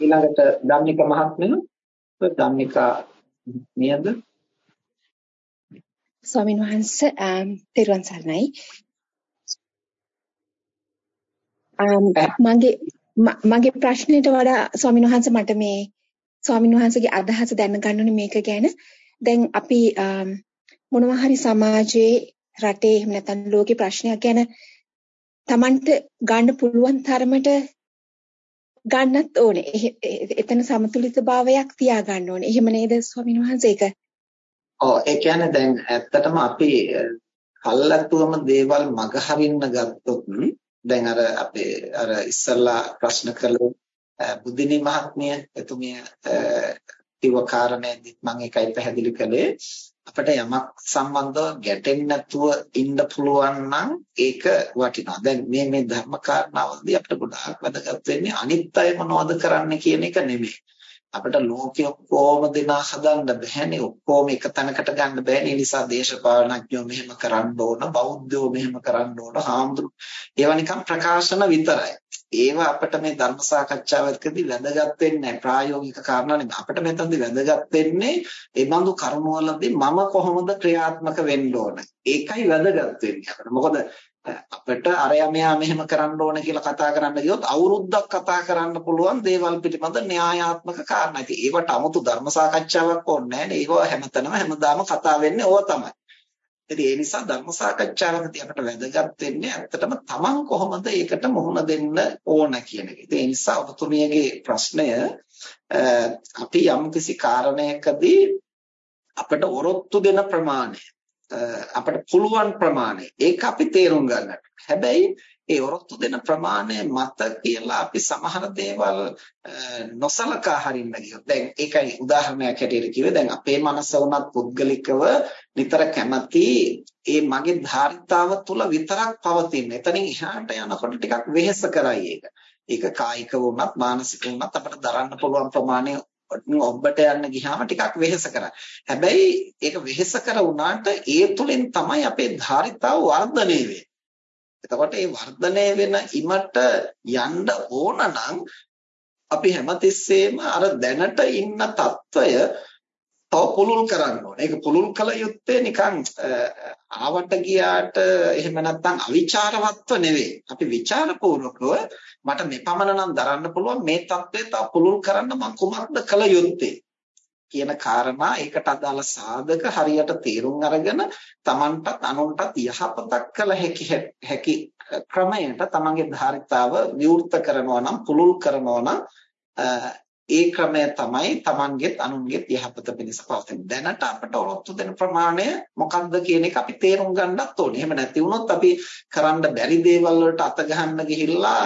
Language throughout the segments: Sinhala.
ඊළඟට ධම්මික මහත්මයා ධම්මිකා නියද ස්වාමීන් වහන්සේ තෙරුවන් සරණයි. මගේ මගේ ප්‍රශ්නෙට වඩා ස්වාමීන් වහන්සේ මට මේ ස්වාමීන් වහන්සේගේ අදහස දැනගන්න ඕනේ මේක ගැන. දැන් අපි මොනවා හරි සමාජයේ රටේ එහෙම නැත්නම් ලෝකේ ප්‍රශ්නයක් ගැන Tamanට ගන්න පුළුවන් තරමට ගන්නත් ඕනේ. එතන සමතුලිතභාවයක් තියාගන්න ඕනේ. එහෙම නේද ස්වාමීන් වහන්සේ ඒක? ඔව් ඒ කියන්නේ දැන් ඇත්තටම අපි කල්ලාතුවම දේවල් මගහරින්න ගත්තොත් දැන් අර අපේ අර ඉස්සල්ලා ප්‍රශ්න කළේ බුද්ධිනී මහත්මිය එතුමිය කිව්ව කාරණේදිත් මම ඒකයි පැහැදිලි කළේ අපිට යමක් සම්බන්ධව ගැටෙන්නේ නැතුව ඉන්න පුළුවන් නම් ඒක වටිනවා. දැන් මේ මේ ධර්ම කාරණාවලදී අපිට ගොඩාක් වැදගත් වෙන්නේ අනිත් අය මොනවද කරන්නේ කියන එක නෙමෙයි. අපිට ලෝකෙ ඔක්කොම දෙනා හදන්න බැහැනේ. ඔක්කොම එක තැනකට ගන්න බැහැනේ. ඒ නිසා දේශපාලනඥයෝ මෙහෙම කරන්න ඕන, බෞද්ධයෝ මෙහෙම කරන්න ඕන, හාමුදුරු ඒවා නිකන් ප්‍රකාශන විතරයි. ඒවා අපිට මේ ධර්ම සාකච්ඡාවකදී වැදගත් වෙන්නේ නැහැ ප්‍රායෝගික කාරණා නෙමෙයි අපිට මෙතනදී වැදගත් වෙන්නේ ඒ බඳු කරුණවලදී මම කොහොමද ක්‍රියාත්මක වෙන්න ඕන ඒකයි වැදගත් වෙන්නේ අපිට මොකද අපිට අරයා මෙයා මෙහෙම කරන්න ඕන කියලා කතා කරන්න ගියොත් අවුරුද්දක් කතා කරන්න පුළුවන් දේවල් පිළිබඳ න්‍යායාත්මක කාරණා. ඉතින් ඒවට 아무තු ධර්ම සාකච්ඡාවක් ඕනේ නැහැ නේ. ඒව හැමතැනම හැමදාම කතා වෙන්නේ ඕවා තමයි. ඉතින් ඒ නිසා ධර්ම සාකච්ඡාවකදී අපට වැදගත් වෙන්නේ ඇත්තටම තමන් කොහොමද ඒකට මුහුණ දෙන්න ඕන කියන එක. ඉතින් ඒ නිසා ඔබතුමියගේ ප්‍රශ්නය අපි යම්කිසි කාරණයකදී අපට ඔරොත්තු දෙන ප්‍රමාණය අපට පුළුවන් ප්‍රමාණය ඒක අපි තේරුම් ගන්නට. හැබැයි ඒ ඔරොත්තු දෙන ප්‍රමාණය මත කියලා අපි සමහර දේවල් නොසලකා හරින්න ගියොත් දැන් ඒකයි උදාහරණයක් හැටියට කිව්වේ දැන් අපේ මනස වුණත් පුද්ගලිකව නිතර කැමති ඒ මගේ ධාරිතාව තුල විතරක් පවතින. එතනින් එහාට යනකොට ටිකක් වෙහෙස කරයි ඒක. ඒක කායික වුණත් මානසික වුණත් අපිට දරන්න පුළුවන් ප්‍රමාණය ඔබට යන්න ගියාම ටිකක් වෙහෙස කරා. හැබැයි ඒක වෙහෙස කර වුණාට ඒ තුලින් තමයි අපේ ධාරිතාව වර්ධනය වෙන්නේ. එතකොට මේ වර්ධනය වෙන ඉමට යන්න ඕන නම් අපි හැමතිස්සෙම අර දැනට ඉන්න తত্ত্বය තව පුළුල් කරන්න ඕනේ. ඒක පුළුල් කළ යුත්තේ නිකන් ආවට ගියාට එහෙම නැත්නම් අවිචාරවත්ව නෙවෙයි. අපි ਵਿਚාරපූර්වකව මට මෙපමණ නම් දරන්න පුළුවන් මේ తত্ত্বය තව පුළුල් කරන්න මම කුමක්ද කළ යුත්තේ? කියන කාරණා ඒකට අදාළ සාධක හරියට තේරුම් අරගෙන Tamanටත් අනුන්ටත් යහපතක් කළ හැකි හැකි ක්‍රමයට තමන්ගේ ධාරිතාව විවෘත කරනවා නම් පුළුල් කරනවා නම් ඒ ක්‍රමය තමයි Tamanගෙත් අනුන්ගෙත් යහපත පිණිස පවතින. දැනට අපට ඔරොත්තු දෙන ප්‍රමාණය මොකක්ද කියන එක අපි තේරුම් ගන්නත් ඕනේ. එහෙම නැති වුණොත් අපි කරන්න බැරි දේවල් වලට අත ගහන්න ගිහිල්ලා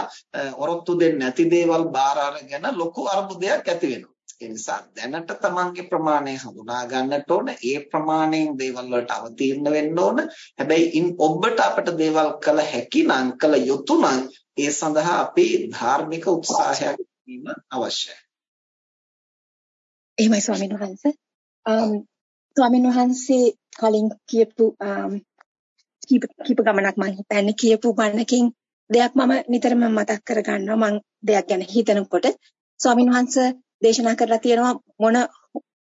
ඔරොත්තු දෙන්නේ නැති දේවල් බාර අරගෙන ලොකු අර්බුදයක් ඇති වෙනවා. ඒ නිසා දැනට තමන්ගේ ප්‍රමාණය හඳුනා ගන්නට ඕන. ඒ ප්‍රමාණයෙන් දේවල් වලට අවතීර්ණ වෙන්න ඕන. හැබැයි ඉන් ඔබට අපට දේවල් කළ හැකි නම් කළ යුතු නම් ඒ සඳහා අපේ ධාර්මික උත්සාහයක් වීම අවශ්‍යයි. එහෙමයි ස්වාමීන් වහන්සේ. ස්වාමීන් වහන්සේ කලින් කියපු කීප කීප ගමනක් මම හිතන්නේ කියපු බණකින් දෙයක් මම නිතරම මතක් කරගන්නවා මම දෙයක් ගැන හිතනකොට ස්වාමීන් වහන්සේ දේශනා කරලා තියෙනවා මොන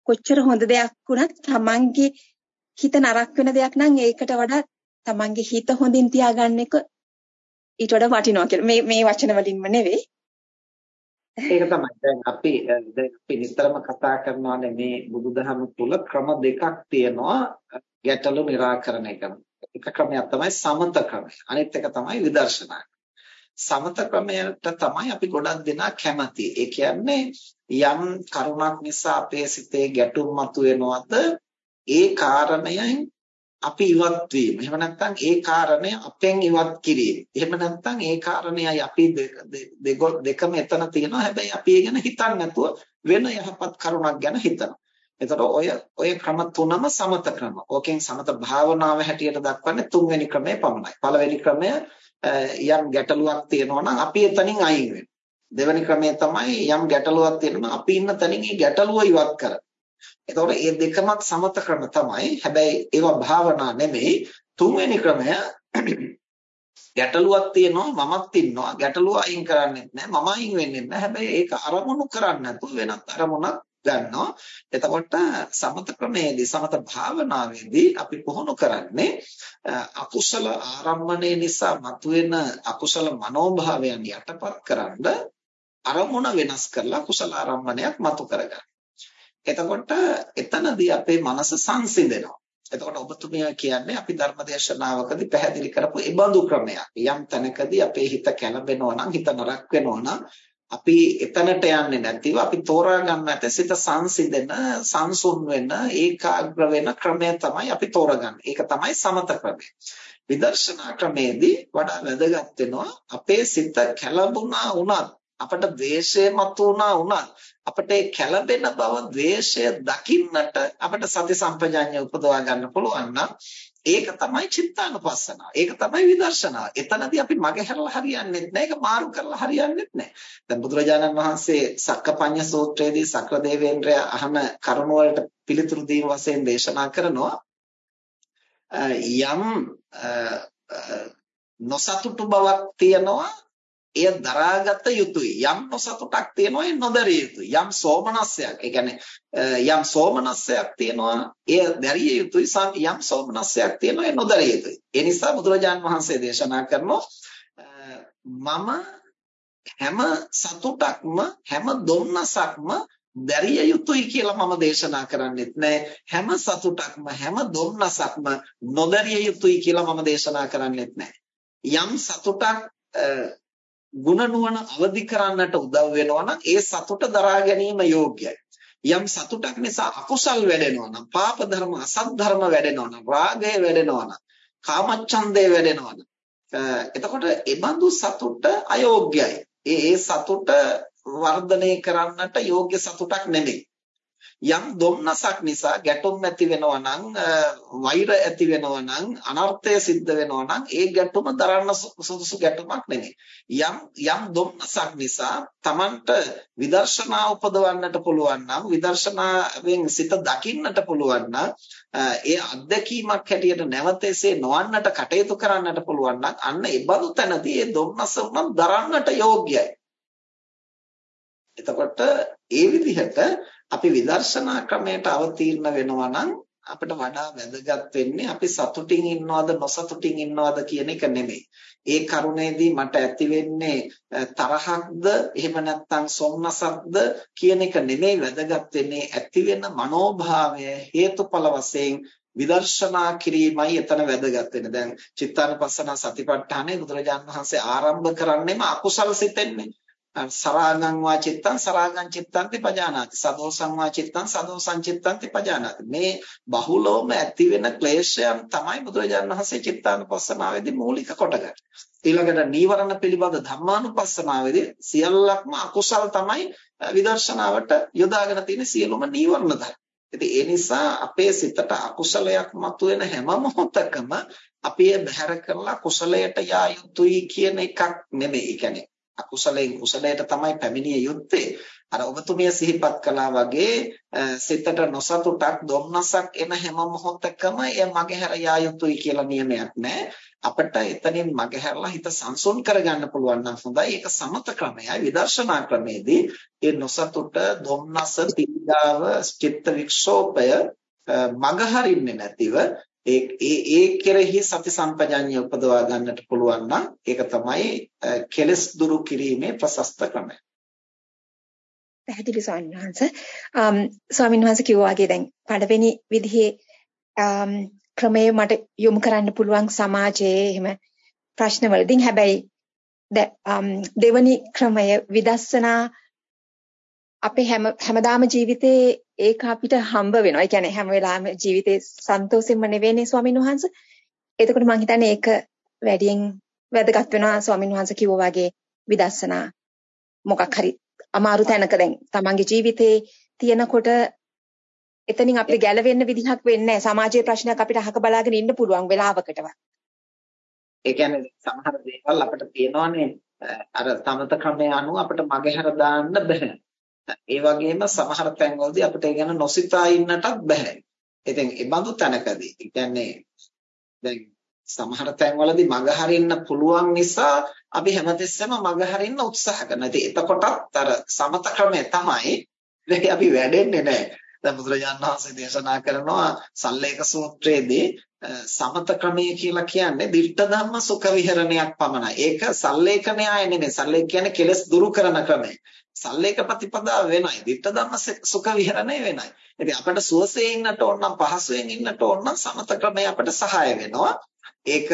කොච්චර හොඳ දෙයක් වුණත් තමන්ගේ හිත නරක වෙන දෙයක් නම් ඒකට වඩා තමන්ගේ හිත හොඳින් තියාගන්න එක ඊට වඩා වටිනවා කියලා. මේ මේ වචන වලින්ම නෙවෙයි. ඒක තමයි. දැන් අපි දැන් අපි නිතරම කතා කරනවානේ මේ බුදුදහම තුල ක්‍රම දෙකක් තියෙනවා ගැටලු निराකරණය කරන. එක ක්‍රමයක් තමයි සමත ක්‍රමය. අනිත් එක තමයි විදර්ශනා. සමත ක්‍රමයට තමයි අපි ගොඩක් දෙනා කැමති. ඒ කියන්නේ යම් කරුණක් නිසා අපේ සිතේ ගැටුම් මතුවෙනවද ඒ කාරණයෙන් අපි ඉවත් වීම. එහෙම නැත්නම් ඒ කාරණය අපෙන් ඉවත් කිරීම. එහෙම නැත්නම් ඒ කාරණේයි අපි දෙකම එතන තියෙනවා. හැබැයි අපි ඒ ගැන හිතන්නේ නැතුව වෙන යහපත් කරුණක් ගැන හිතනවා. එතකොට ඔය ඔය ක්‍රම තුනම සමත ක්‍රම. ඕකෙන් සමත භාවනාව හැටියට දක්වන්නේ තුන්වෙනි ක්‍රමය පමණයි. පළවෙනි ක්‍රමය යම් ගැටලුවක් තියෙනවා නම් අපි එතනින් අයින් වෙනවා. දෙවෙනි ක්‍රමය තමයි යම් ගැටලුවක් තියෙනවා අපි ඉන්න තැනින් ඒ ගැටලුව ඉවත් කරන. එතකොට මේ දෙකමත් සමත ක්‍රම තමයි. හැබැයි ඒවා භාවනා නෙමෙයි. තුන්වෙනි ක්‍රමය ගැටලුවක් තියෙනවා මමත් ඉන්නවා ගැටලුව අයින් කරන්නෙත් නෑ මම අයින් වෙන්නෙත් නෑ හැබැයි ඒක අරමුණු කරන්නේ නැතුව වෙනත් අරමුණක් ගන්නවා එතකොට සමත ක්‍රමයේදී සමත භාවනාවේදී අපි පුහුණු කරන්නේ අකුසල ආරම්මණය නිසා මතුවෙන අකුසල මනෝභාවයන් යටපත් කරන්න අරමුණ වෙනස් කරලා කුසල ආරම්මණයක් මතු කරගන්න. එතකොට එතනදී අපේ මනස සංසිඳෙනවා. එතකොට ඔබතුමිය කියන්නේ අපි ධර්මදේශනාවකදී පැහැදිලි කරපු ඒබඳු ක්‍රමයක්. යම් තැනකදී අපේ හිත කැළඹෙනවා නම් හිත නරක වෙනවා නම් අපි එතනට යන්නේ නැතිව අපි තෝරා ගන්න ඇත සිත සංසිඳෙන සංසුන් වෙන ඒකාග්‍ර වෙන ක්‍රමය තමයි අපි තෝරගන්නේ. ඒක තමයි සමත ක්‍රමය. විදර්ශනා ක්‍රමේදී වඩා වැදගත් වෙනවා අපේ සිත කැළඹුණා වුණත් අපට ද්වේෂය මතුවුණා වුණත් අපිට ඒ කැළඹෙන බව ද්වේෂය දකින්නට අපිට සති සම්පජාඤ්ඤය උපදවා ගන්න පුළුවන් නම් ඒක තමයි චිත්තානුපස්සනාව. ඒක තමයි විදර්ශනාව. එතනදී අපි මගහැරලා හරියන්නේ නැහැ. ඒක මාරු කරලා හරියන්නේ නැහැ. දැන් බුදුරජාණන් වහන්සේ සක්කපඤ්ඤ සූත්‍රයේදී සක්‍රදේවේන්ද්‍රය අහන කරුණ වලට පිළිතුරු දීම වශයෙන් දේශනා කරනවා යම් නොසතුටු බවක් තියනවා එය දරාගත යුතුයි. යම් නොසතුටක් තියෙනවා ඒ නොදරිය යුතුයි. යම් සෝමනස්සයක් ඒ කියන්නේ යම් සෝමනස්සයක් තියෙනවා එය දැරිය යුතුයි යම් සෝමනස්සයක් තියෙනවා ඒ නොදරිය යුතුයි. ඒ නිසා බුදුරජාන් වහන්සේ දේශනා කරනවා මම හැම සතුටක්ම හැම දුන්නසක්ම දැරිය යුතුයි කියලා මම දේශනා කරන්නේත් නෑ. හැම සතුටක්ම හැම දුන්නසක්ම නොදරිය යුතුයි කියලා මම දේශනා කරන්නේත් නෑ. යම් සතුටක් ಗುಣ නුවණ අවදි කරන්නට උදව් වෙනවා නම් ඒ සතුට දරා ගැනීම යෝග්‍යයි. යම් සතුටක් නිසා අකුසල් වැඩෙනවා නම් පාප ධර්ම අසත් ධර්ම වැඩෙනවා නම් රාගය වැඩෙනවා නම් කාමච්ඡන්දය වැඩෙනවා නම් එතකොට ඒ බඳු සතුට අයෝග්‍යයි. ඒ ඒ සතුට වර්ධනය කරන්නට යෝග්‍ය සතුටක් නෙමෙයි. යම් දුම්නසක් නිසා ගැටුම් ඇති වෙනවා නම් වෛර ඇති වෙනවා නම් අනර්ථය සිද්ධ වෙනවා නම් ඒ ගැටුම දරන්න සුදුසු ගැටුමක් නෙමෙයි. යම් යම් දුම්නසක් නිසා Tamanට විදර්ශනා උපදවන්නට පුළුවන් නම් විදර්ශනාවෙන් සිත දකින්නට පුළුවන් නම් ඒ අත්දැකීමක් හැටියට නැවතෙසේ නොවන්නට කටයුතු කරන්නට පුළුවන් නම් අන්න ඒ බඳු තැනදී ඒ දුම්නස උනත් දරන්නට යෝග්‍යයි. එතකොට ඒ විදිහට අපි විදර්ශනා ක්‍රමයට අවතීර්ණ වෙනවා නම් අපිට වඩා වැදගත් වෙන්නේ අපි සතුටින් ඉන්නවද නොසතුටින් ඉන්නවද කියන එක නෙමෙයි. ඒ කරුණේදී මට ඇති වෙන්නේ තරහක්ද එහෙම නැත්නම් සොම්නසක්ද කියන එක නෙමෙයි වැදගත් වෙන්නේ ඇති වෙන මනෝභාවය හේතුඵල වශයෙන් විදර්ශනා කිරීමයි එතන වැදගත් වෙන්නේ. දැන් චිත්තානුපස්සන සතිපට්ඨානේ බුදුරජාණන් වහන්සේ ආරම්භ කරන්නේම අකුසල සිතෙන්නේ. සරාගං වා චිත්තං සරාගං චිත්තංති පජානාති සදෝසං වා චිත්තං සදෝසං චිත්තංති පජානාති මේ බහුලවම ඇති වෙන ක්ලේශයන් තමයි බුදුරජාණන් වහන්සේ චිත්තානුපස්සනාවේදී මූලික කොටගන්නේ ඊළඟට නීවරණ පිළිබඳ ධම්මානුපස්සනාවේදී සියල්ලක්ම අකුසල් තමයි විදර්ශනාවට යොදාගෙන තියෙන සියලුම නීවරණ ධර්ම. ඉතින් ඒ නිසා අපේ සිතට අකුසලයක් මතුවෙන හැම මොහොතකම අපි බැහැර කරලා කුසලයට යා යුතුයි කියන එකක් නෙමෙයි. ඒ කියන්නේ අකුසලයෙන් කුසලයට තමයි පැමිණිය යුත්තේ. අර ඔබතුමිය සිහිපත් කළා වගේ සිතට නොසතුටක් දුම්නසක් එන හැම මොහොතකම එය මගහැර යා යුතුයි කියලා නියමයක් නැහැ. අපිට එතනින් මගහැරලා හිත සංසුන් කරගන්න පුළුවන් නම් හොඳයි. ඒක සමත ක්‍රමයයි විදර්ශනා ක්‍රමයේදී ඒ නොසතුට, දුම්නස, පීඩාව, චිත්ත වික්ෂෝපය මගහරින්නේ නැතිව ඒ ඒ ඒ කෙරෙහි සති සම්පජඤ්ඤය උපදවා ගන්නට පුළුවන් නම් ඒක තමයි කෙලස් දුරු කිරීමේ ප්‍රශස්ත ක්‍රමය. පැහැදිලි ස්වාමීන් වහන්සේ. ස්වාමීන් වහන්සේ කිව්වා වගේ දැන් පළවෙනි විදිහේ ක්‍රමයේ මට යොමු කරන්න පුළුවන් සමාජයේ එහෙම ප්‍රශ්නවලදී හැබැයි දෙවනි ක්‍රමය විදර්ශනා අපේ හැම හැමදාම ජීවිතේ ඒක අපිට හම්බ වෙනවා. ඒ කියන්නේ හැම වෙලාවෙම ජීවිතේ සන්තෝෂෙන්ම නෙවෙයිනේ ස්වාමීන් වහන්සේ. එතකොට මම හිතන්නේ ඒක වැඩියෙන් වැදගත් වෙනවා ස්වාමීන් වහන්සේ කිව්වා වගේ විදර්ශනා මොකක් හරි අමාරු තැනක දැන් තමන්ගේ ජීවිතේ තියෙනකොට එතනින් අපිට ගැලවෙන්න විදිහක් වෙන්නේ නැහැ. සමාජයේ ප්‍රශ්නයක් අපිට අහක බලාගෙන ඉන්න පුළුවන් වෙලාවකටවත්. ඒ කියන්නේ සමහර දේවල් අපිට තියෙනවානේ අර තමත ක්‍රමය අනුව අපිට මගහැර දාන්න බෑ. ඒ වගේම සමහර තැන්වලදී අපිට ඒ ගැන නොසිතා ඉන්නටත් බෑ. ඉතින් ඒ බඳු තැනකදී කියන්නේ දැන් සමහර තැන්වලදී මග හරින්න පුළුවන් නිසා අපි හැමතිස්සෙම මග හරින්න උත්සාහ කරනවා. ඉතින් එතකොටත් අර සමත ක්‍රමය තමයි මේක අපි වැඩෙන්නේ නැහැ. දැන් බුදුරජාණන් වහන්සේ දේශනා කරනවා සල්ලේක සූත්‍රයේදී සමත ක්‍රමය කියලා කියන්නේ දිට්ඨ ධම්ම සුඛ විහරණයක් පමණයි. ඒක සල්ලේක න්‍යාය නෙමෙයි. සල්ලේක කියන්නේ කෙලස් දුරු කරන ක්‍රමය. සල්ලේක ප්‍රතිපදාව වෙනයි. දිට්ඨ ධම්ම සුඛ විහරණය වෙනයි. ඉතින් අපිට සුවසේ ඉන්නට ඕන නම් පහසුවෙන් ඉන්නට ඕන නම් සමත ක්‍රමය අපිට සහාය වෙනවා. ඒක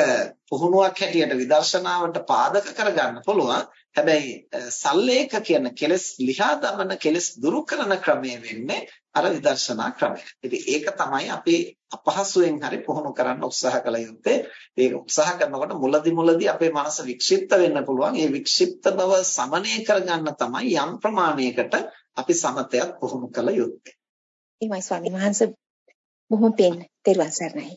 පුහුණුවක් හැටියට විදර්ශනාවට පාදක කරගන්න පුළුවන්. හැබැයි සල්ලේක කියන කෙලස් ලිහා දමන කෙලස් දුරු කරන ක්‍රමය වෙන්නේ අර විදර්ශනා ක්‍රමය. ඉතින් ඒක තමයි අපි අපහසුයෙන් හරි පුහුණු කරන්න උත්සාහ කළ යුත්තේ. ඒක උත්සාහ කරනකොට මුලදි මුලදි අපේ මනස වික්ෂිප්ත වෙන්න පුළුවන්. ඒ වික්ෂිප්ත බව සමනය කරගන්න තමයි යම් ප්‍රමාණයකට අපි සමතයක් පුහුණු කළ යුත්තේ. එමයි ස්වාමීන් වහන්සේ බොහොම පින් තෙරුවන් සරණයි.